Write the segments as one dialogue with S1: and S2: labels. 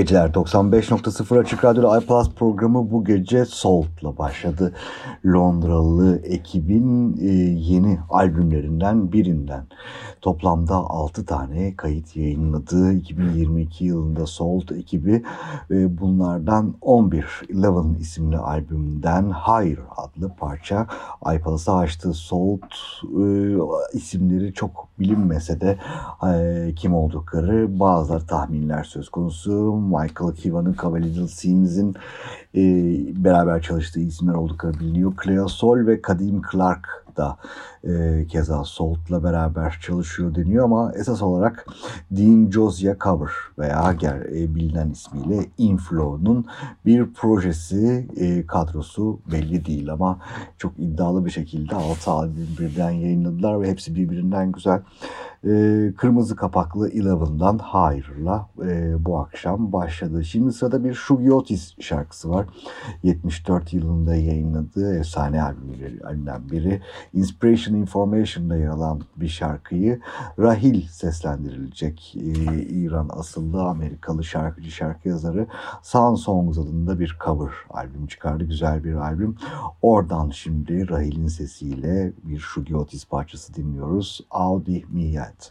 S1: Geceler. 95.0 Açık Radyo iPlus programı bu gece Salt'la başladı. Londralı ekibin e, yeni albümlerinden birinden. Toplamda 6 tane kayıt yayınladığı 2022 yılında Salt ekibi ve bunlardan 11 Eleven isimli albümden Higher adlı parça iPlus'a açtı. Salt e, isimleri çok bilinmese de e, kim oldukları bazıları tahminler söz konusu. Michael Kiva'nın Cavalier Sims'in e, beraber çalıştığı isimler oldukları biliniyor. Clea Sol ve Kadim Clark da e, keza Salt'la beraber çalışıyor deniyor ama esas olarak Dean Josiah Cover veya ger, e, bilinen ismiyle Inflow'un bir projesi e, kadrosu belli değil ama çok iddialı bir şekilde 6 albüm birden yayınladılar ve hepsi birbirinden güzel. E, kırmızı kapaklı Eleven'dan High'la e, bu akşam başladı. Şimdi sırada bir Shuggy Otis şarkısı var. 74 yılında yayınladığı efsane albümlerinden biri. Inspiration Information'da yer alan bir şarkıyı Rahil seslendirilecek. E, İran asıllı Amerikalı şarkıcı şarkı yazarı Sun Songs adında bir cover albüm çıkardı. Güzel bir albüm. Oradan şimdi Rahil'in sesiyle bir Shuggy Otis parçası dinliyoruz. Audi Miyat.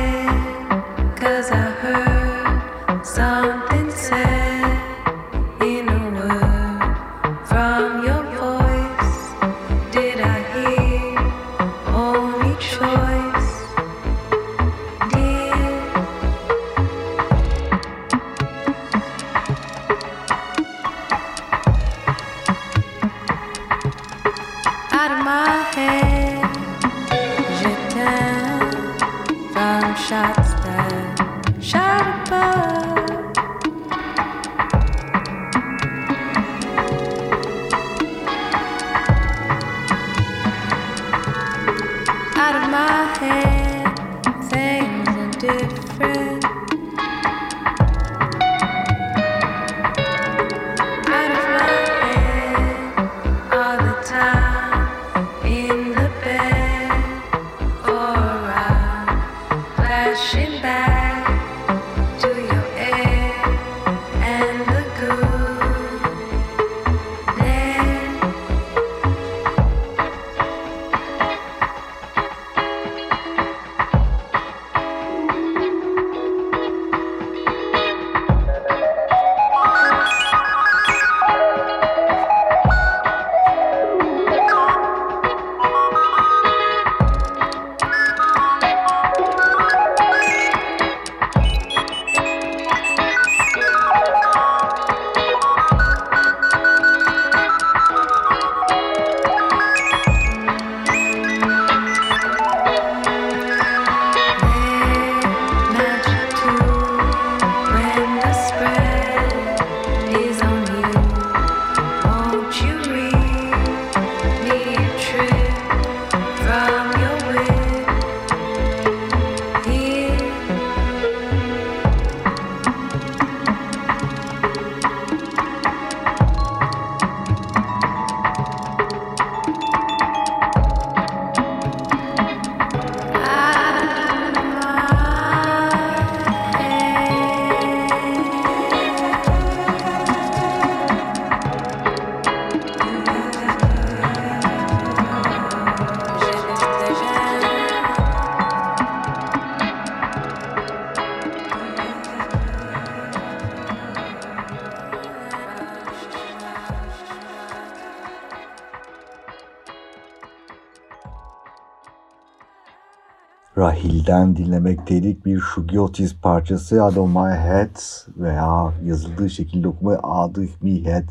S1: Rahil'den dinlemekteydik. Bir Shugiotis parçası Out of My Head veya yazıldığı şekilde okuma Out of Me Head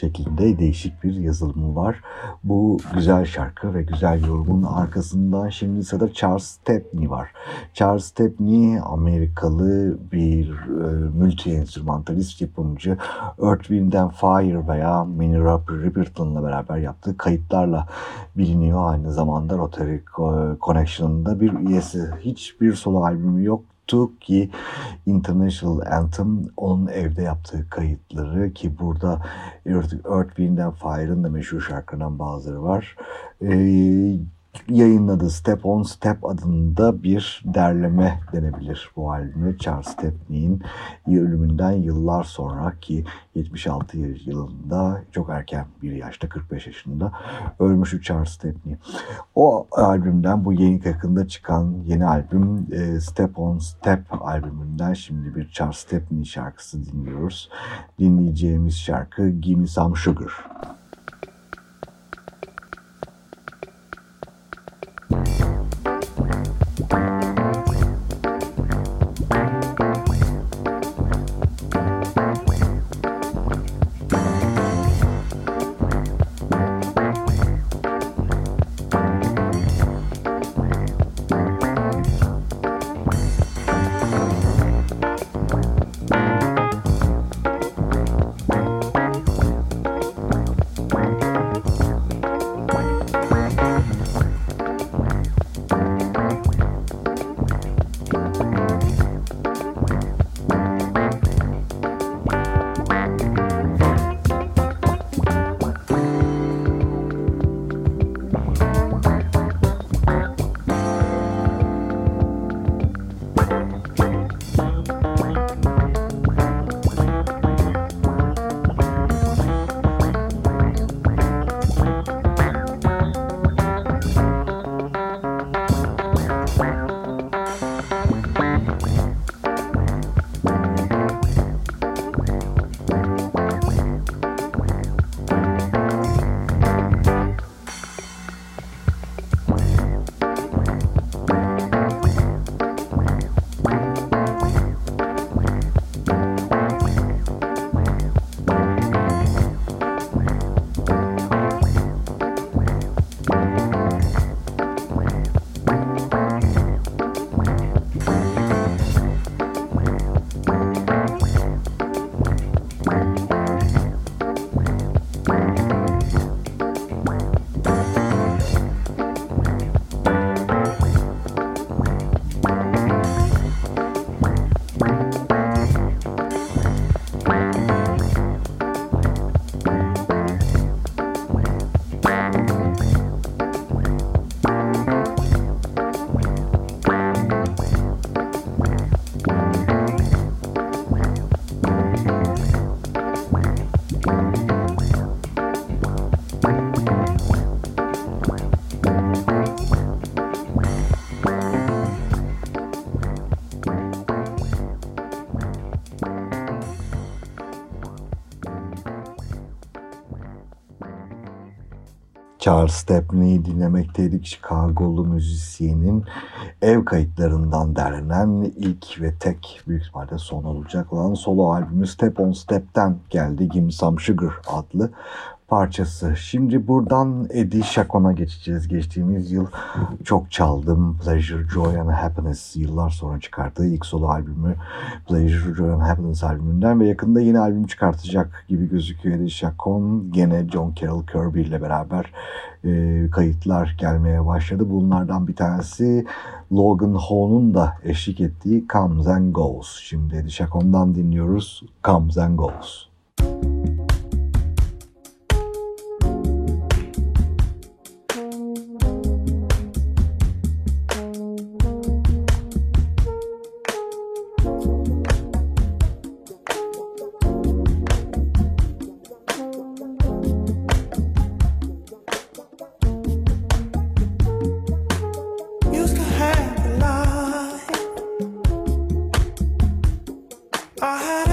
S1: şeklinde değişik bir yazılımı var. Bu güzel şarkı ve güzel yorumun arkasından şimdi sırada Charles Stepney var. Charles Stepney Amerikalı bir e, multi enstrümantalist yapımcı. Earth, Wind and Fire veya Minnie Riperton'la beraber yaptığı kayıtlarla biliniyor. Aynı zamanda Rotary Connection'da bir üyesi. Hiçbir solo albümü yok ki International Anthem onun evde yaptığı kayıtları ki burada Earth, Earth Wind Fire'ın da meşhur şarkılarından bazıları var. Ee, yayınladığı Step on Step adında bir derleme denebilir bu albümü. Charles Stepney'in ölümünden yıllar sonra ki 76 yılında çok erken bir yaşta 45 yaşında ölmüşü Charles Stepney. O albümden bu yeni yakında çıkan yeni albüm e, Step on Step albümünden şimdi bir Charles Stepney şarkısı dinliyoruz. Dinleyeceğimiz şarkı Gimme Some Sugar. Stepney'i dinlemekteydik. Chicago'lu müzisyenin ev kayıtlarından derlenen ilk ve tek büyük ihtimalle son olacak olan solo albümü Step on Step'ten geldi. Gimme Some Sugar adlı parçası. Şimdi buradan Eddie Shakon'a geçeceğiz. Geçtiğimiz yıl çok çaldım. Pleasure, Joy and Happiness yıllar sonra çıkarttığı ilk solo albümü Pleasure, Joy and Happiness albümünden ve yakında yeni albüm çıkartacak gibi gözüküyor Eddie Shakon. Gene John Carroll Kirby ile beraber e, kayıtlar gelmeye başladı. Bunlardan bir tanesi Logan Ho'nun da eşlik ettiği Comes and Goes. Şimdi Eddie Shakon'dan dinliyoruz Comes and Goes. I had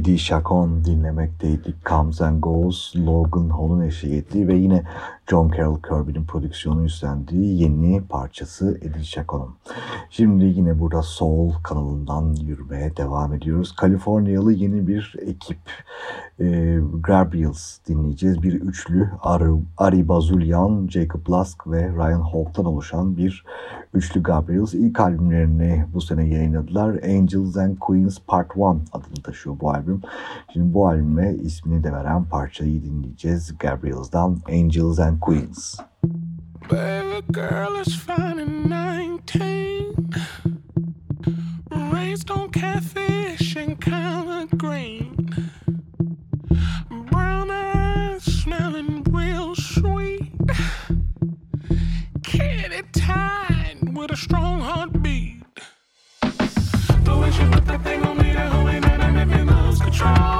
S1: Eddie Chacon dinlemekteydik. Comes and Goes, Logan Hall'un eşlik ettiği ve yine John Carroll Kirby'nin prodüksiyonu üstlendiği yeni parçası Eddie Chacon'un. Şimdi yine burada Soul kanalından yürümeye devam ediyoruz. Kaliforniyalı yeni bir ekip e, Gabriels dinleyeceğiz. Bir üçlü Ari, Ari Bazulyan, Jacob Lusk ve Ryan Hawk'tan oluşan bir üçlü Gabriels. ilk albümlerini bu sene yayınladılar. Angels and Queens Part 1 adını taşıyor bu albüm. Şimdi bu albüme ismini de veren parçayı dinleyeceğiz. Gabriels'dan Angels and Queens. Baby girl is fine and 19 Raised on catfish and collard green Brown eyes smelling real sweet. Kitty tied with a strong heartbeat. The way she put that thing on me, that whole ain't that make me lose control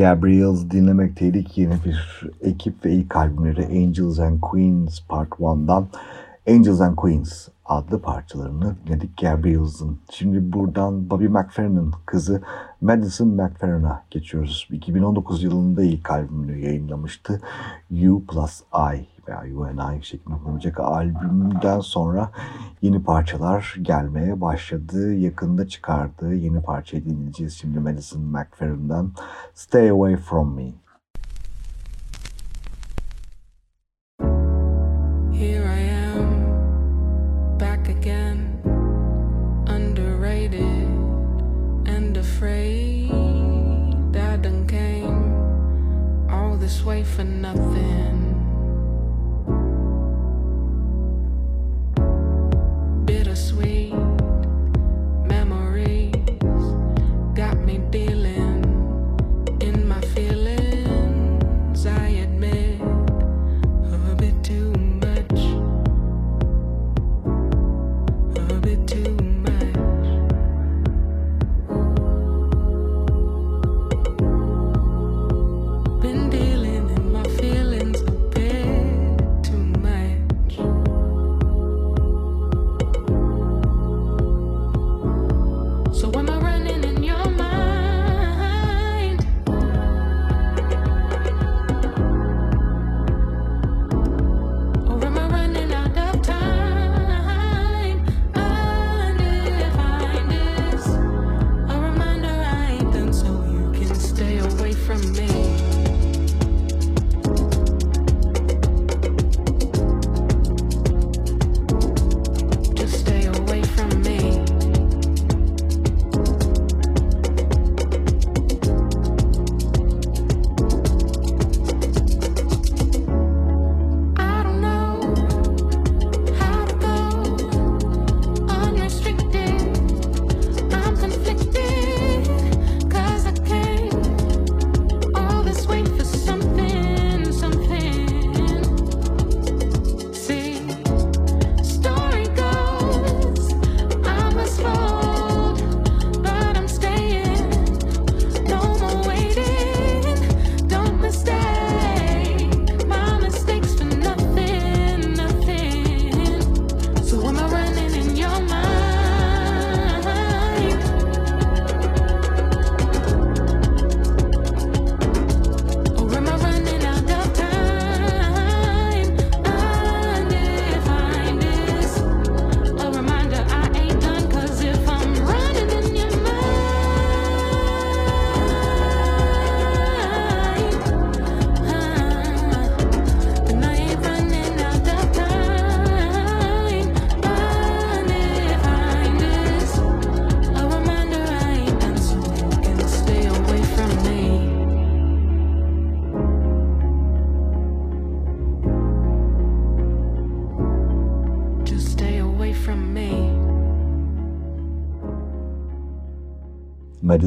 S2: Gabriels dinlemekteydik. Yeni bir ekip ve ilk albümleri Angels and Queens Part 1'dan Angels and Queens adlı parçalarını dinledik Gabriels'ın. Şimdi buradan Bobby McFerrin'in kızı Madison McFerrin'a geçiyoruz. 2019 yılında ilk albümünü yayınlamıştı. You Plus I veya You and I şeklinde okunacak albümünden sonra yeni parçalar gelmeye başladı. Yakında çıkardığı yeni parçayı dinleyeceğiz şimdi Madison McFerrin'den Stay Away From Me.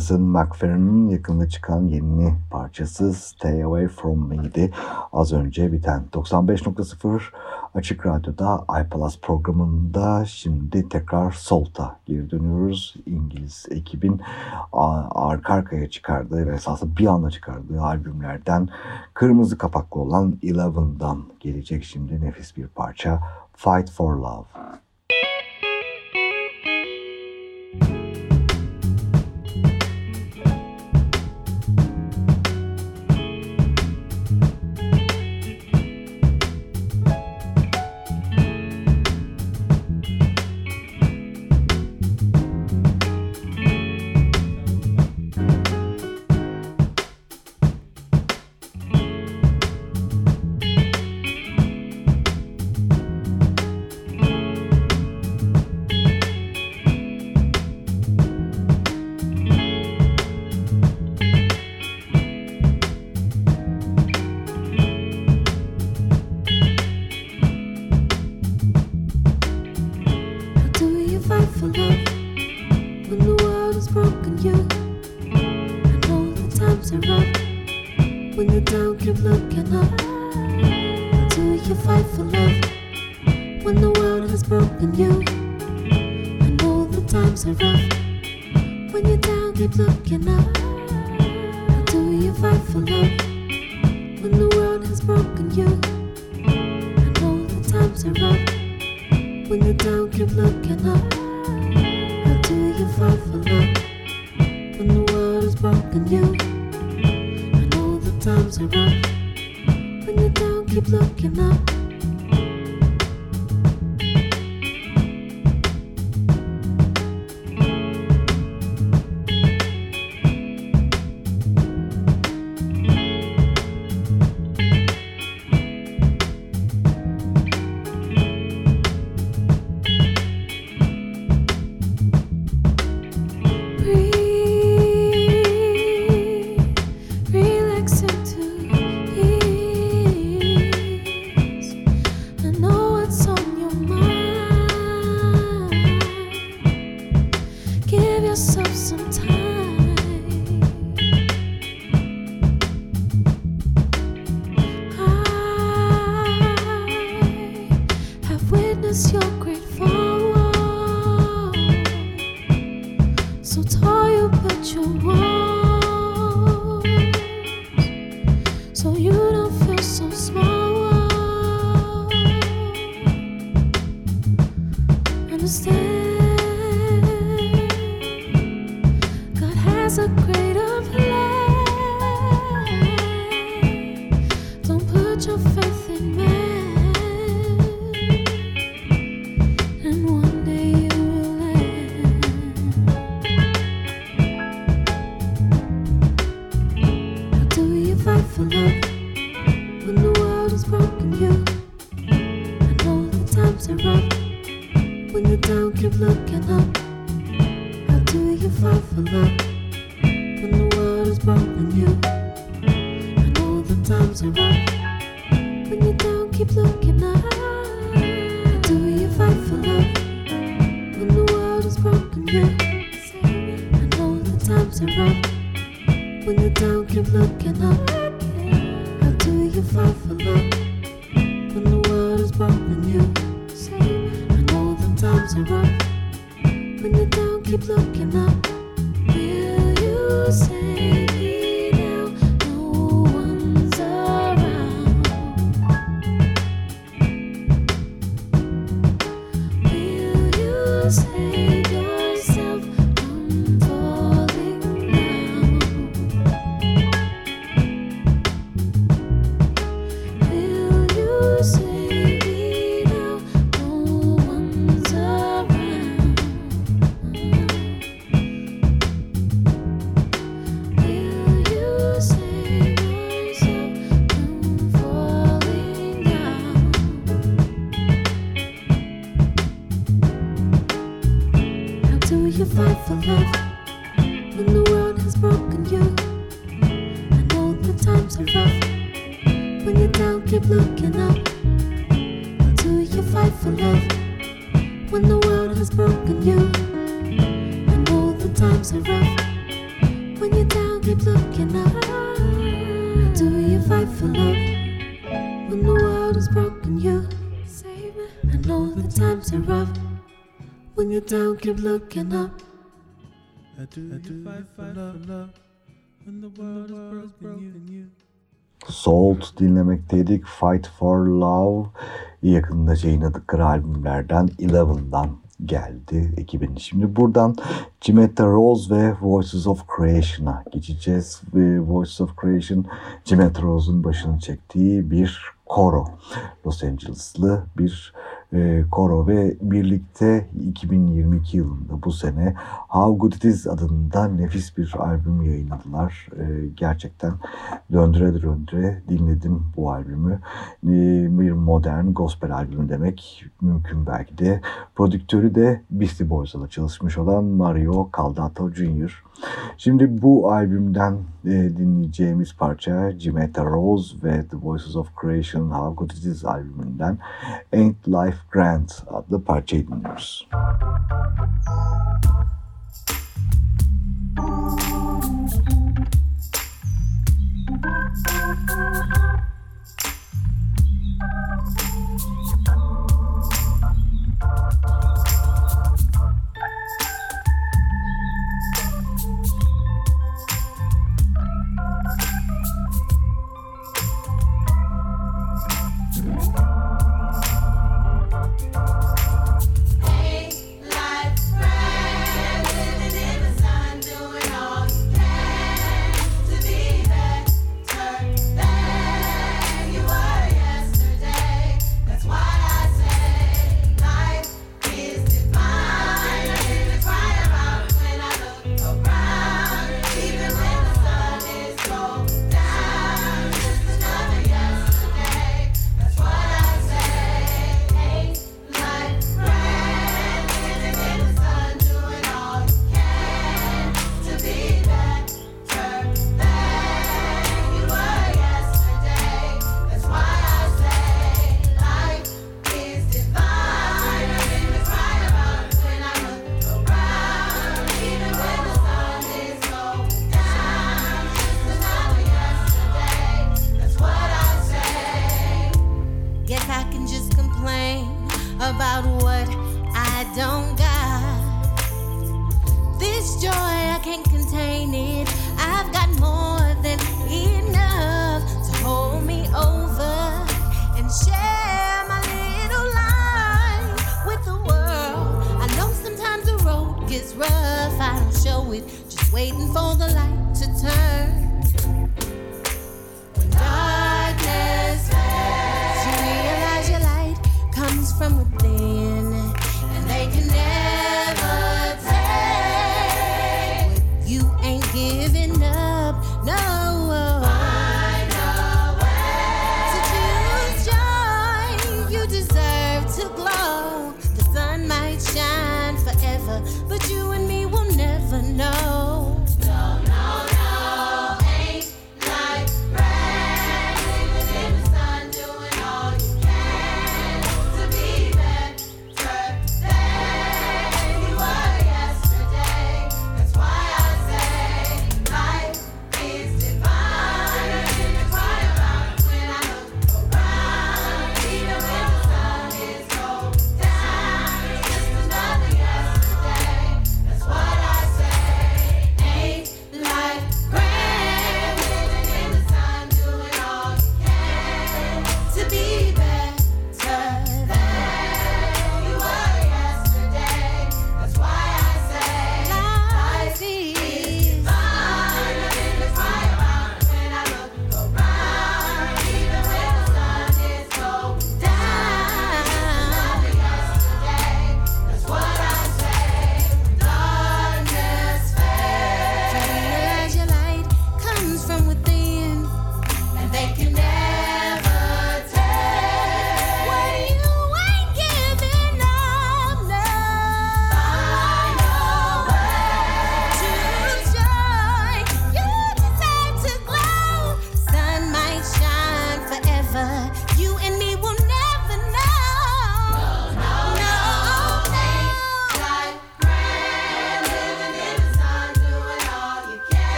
S2: Madison McFerrin'in yakında çıkan yeni parçası Stay Away From Me'di. Az önce biten 95.0 Açık Radyo'da iPlus programında şimdi tekrar Salt'a geri dönüyoruz. İngiliz ekibin arka arkaya çıkardığı ve esasında bir anda çıkardığı albümlerden kırmızı kapaklı olan Eleven'dan gelecek şimdi nefis bir parça Fight For Love.
S3: Looking up.
S1: I do, I do fight, for love when the world is broken you. Salt dinlemekteydik. Fight for Love yakında yayınladıkları albümlerden Eleven'dan geldi ekibin. Şimdi buradan Cimetta Rose ve Voices of Creation'a geçeceğiz. Ve Voices of Creation Cimetta Rose'un başını çektiği bir koro. Los Angeles'lı bir e, koro ve birlikte 2022 yılında bu sene How Good It Is adında nefis bir albüm yayınladılar. E, gerçekten döndüre döndüre dinledim bu albümü. E, bir modern gospel albümü demek mümkün belki de. Prodüktörü de Beastie Boys'la çalışmış olan Mario Caldato Jr. Şimdi bu albümden e, dinleyeceğimiz parça Jimetta Rose ve The Voices of Creation How Good It Is albümünden Ain't Life Grand adlı parçayı dinliyoruz.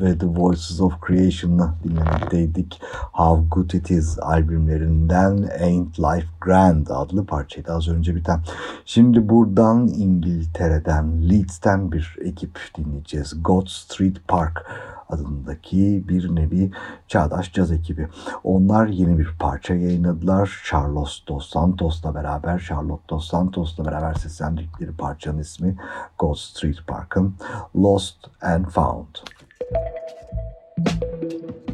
S1: Ve The Voices of Creation'ı dinlemekteydik. How Good It Is albümlerinden Ain't Life Grand adlı parçaydı az önce biten. Şimdi buradan İngiltere'den, Leeds'ten bir ekip dinleyeceğiz. God Street Park adındaki bir nevi çağdaş caz ekibi. Onlar yeni bir parça yayınladılar. Charlos Dos Santos'la beraber, Charlotte Dos Santos'la beraber seslendikleri parçanın ismi Gold Street Park'ın Lost and Found.
S4: Thank you.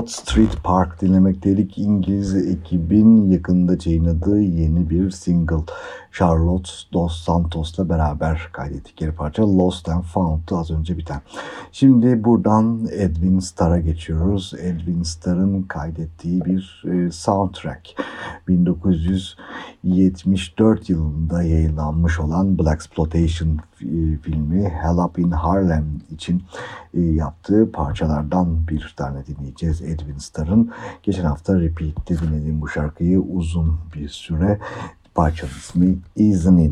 S1: God Street Park dinlemekteydik. İngiliz ekibin yakında yayınladığı yeni bir single. Charlotte Dos Santos'la beraber kaydettikleri parça Lost and Found'tu az önce biten. Şimdi buradan Edwin Starr'a geçiyoruz. Edwin Starr'ın kaydettiği bir e, soundtrack. 1974 yılında yayınlanmış olan Black Exploitation e, filmi Hell Up in Harlem için e, yaptığı parçalardan bir tane dinleyeceğiz Edwin Starr'ın. Geçen hafta Repeat'te dinlediğim bu şarkıyı uzun bir süre parçanın ismi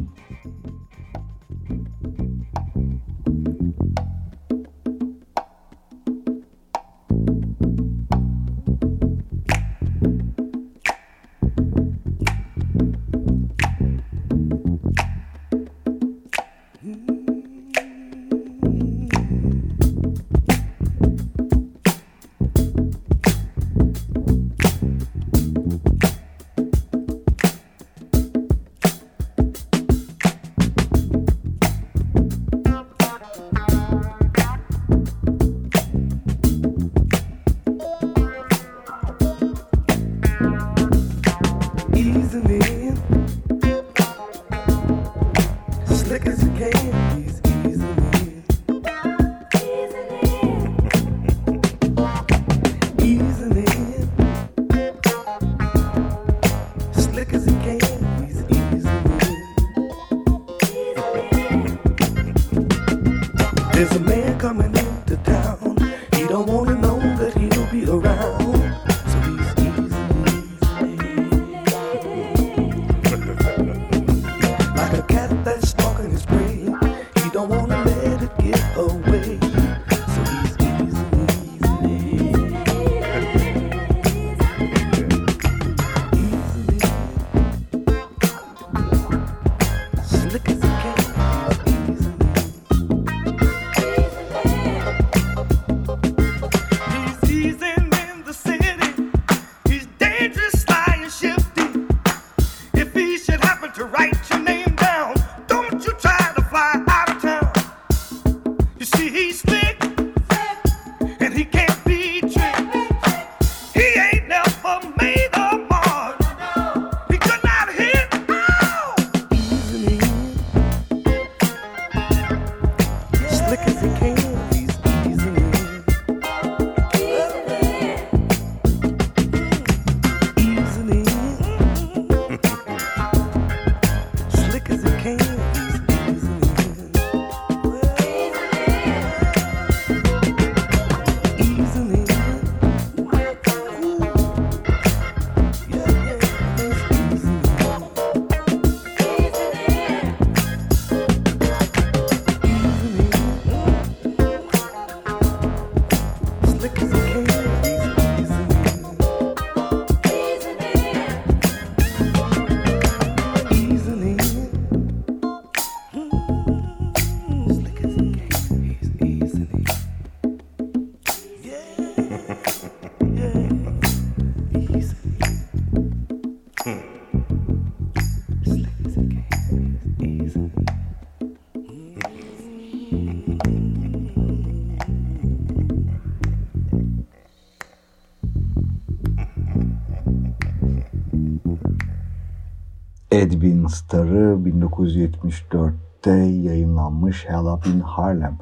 S1: 1974'te yayınlanmış Hell Up in Harlem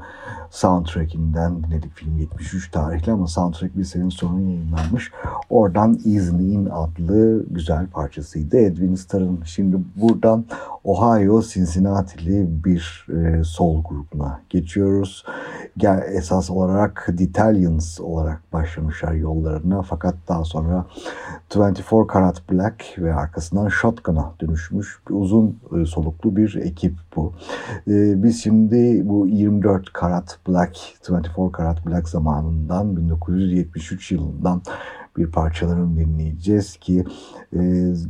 S1: soundtrackinden dinledik film 73 tarihli ama soundtrack bir sene sonra yayınlanmış. Oradan Easy In adlı güzel parçasıydı Edwin Starr'ın. Şimdi buradan Ohio Cincinnati'li bir e, sol grubuna geçiyoruz. Gel, esas olarak The Italians olarak başlamışlar yollarına fakat daha sonra 24 Karat Black ve arkasından Shotgun'a dönüşmüş uzun e, soluklu bir ekip bu. E, biz şimdi bu 24 Karat Black, 24 Karat Black zamanından 1973 yılından bir parçalarını dinleyeceğiz ki e,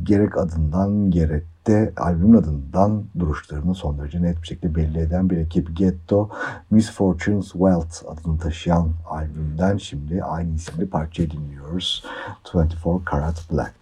S1: gerek adından gerek de albümün adından duruşlarını son derece net bir şekilde belli eden bir ekip Ghetto Misfortunes Wealth adını taşıyan albümden şimdi aynı isimli parçayı dinliyoruz. 24 Karat Black.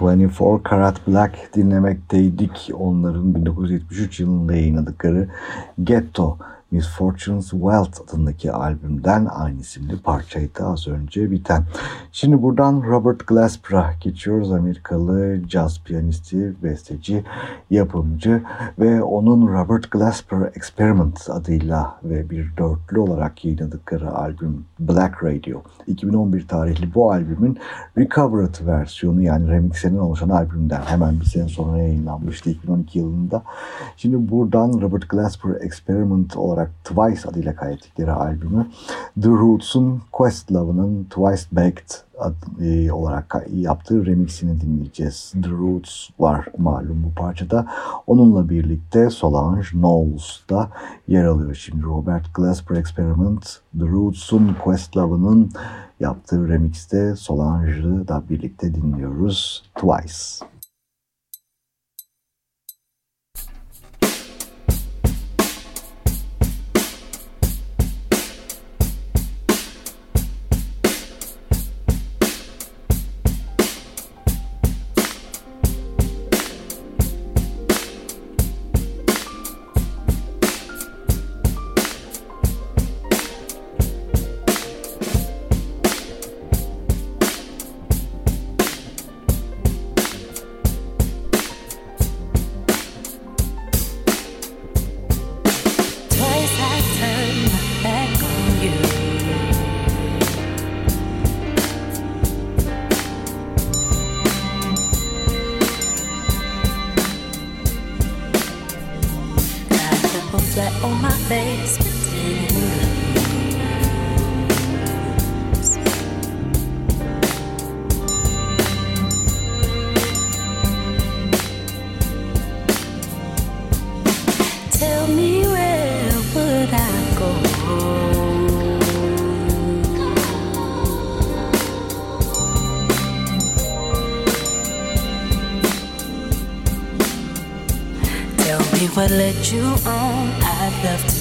S1: 24 Karat Black dinlemekteydik. Onların 1973 yılında yayınladıkları Ghetto Misfortunes Wealth adındaki albümden aynı isimli parçaydı az önce biten. Şimdi buradan Robert Glasper'a geçiyoruz. Amerikalı caz piyanisti, besteci, yapımcı ve onun Robert Glasper Experiment adıyla ve bir dörtlü olarak yayınladıkları albüm Black Radio. 2011 tarihli bu albümün Recovered versiyonu yani remixlerinden oluşan albümden hemen bir sene sonra yayınlanmıştı 2012 yılında. Şimdi buradan Robert Glasper Experiment olarak olarak Twice adıyla kaydettikleri albümü The Roots'un Questlove'ın Twice Baked adı, e, olarak yaptığı remixini dinleyeceğiz. The Roots var malum bu parçada. Onunla birlikte Solange Knowles da yer alıyor. Şimdi Robert Glasper Experiment The Roots'un Questlove'ın yaptığı remixte Solange'ı da birlikte dinliyoruz. Twice.
S5: Led you on, I'd love to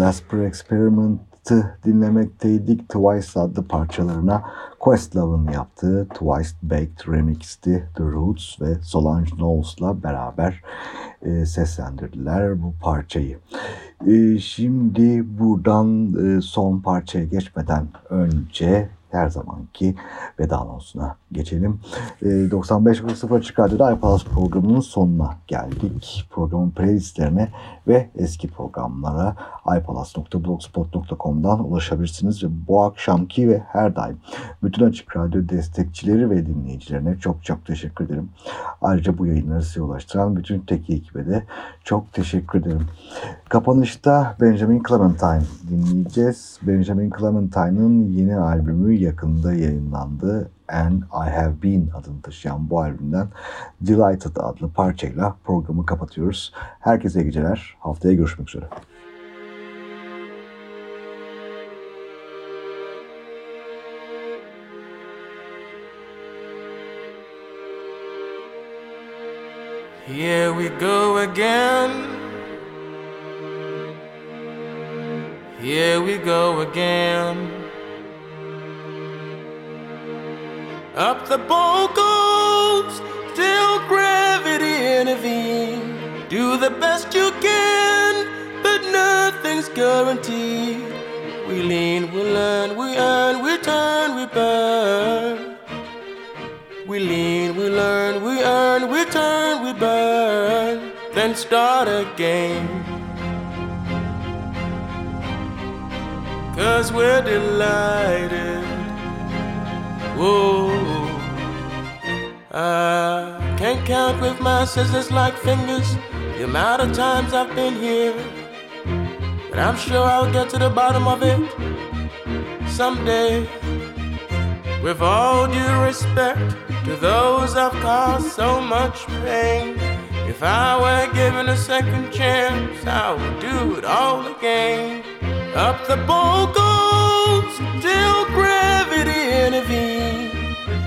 S1: Robert Glasper Experiment'ı dinlemekteydik. Twice adlı parçalarına Questlove'ın yaptığı Twice Baked Remix'ti. The Roots ve Solange Knowles'la beraber e, seslendirdiler bu parçayı. E, şimdi buradan e, son parçaya geçmeden önce her zamanki veda anonsuna geçelim. E, 95.0 Açık Radyo'da iPalaz programının sonuna geldik. Programın playlistlerine ve eski programlara iPalaz.blogspot.com'dan ulaşabilirsiniz ve bu akşamki ve her daim bütün Açık Radyo destekçileri ve dinleyicilerine çok çok teşekkür ederim. Ayrıca bu yayınları size ulaştıran bütün teknik ekibe de çok teşekkür ederim. Kapanışta Benjamin Clementine dinleyeceğiz. Benjamin Clementine'ın yeni albümü yakında yayınlandı. And I Have Been adını taşıyan bu albümden Delighted adlı parçayla programı kapatıyoruz. Herkese geceler. Haftaya görüşmek üzere.
S6: Here we go again. Here we go again. Up the boat goes till gravity intervene. Do the best you can, but nothing's guaranteed. We lean, we learn, we earn, we turn, we burn. We lean, we learn, we earn, we turn, we burn. Then start again. Cause we're delighted. Whoa. I can't count with my scissors like fingers the amount of times I've been here. But I'm sure I'll get to the bottom of it someday. With all due respect to those I've caused so much pain. If I were given a second chance, I would do it all again. Up the goes till gravity intervenes.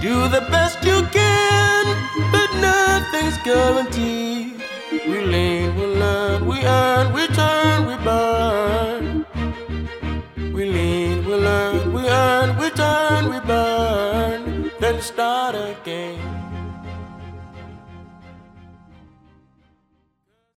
S6: Do the best you can, but nothing's guaranteed. We lean, we learn, we earn, we turn, we burn. We lean, we learn, we earn, we turn, we burn. Then start again.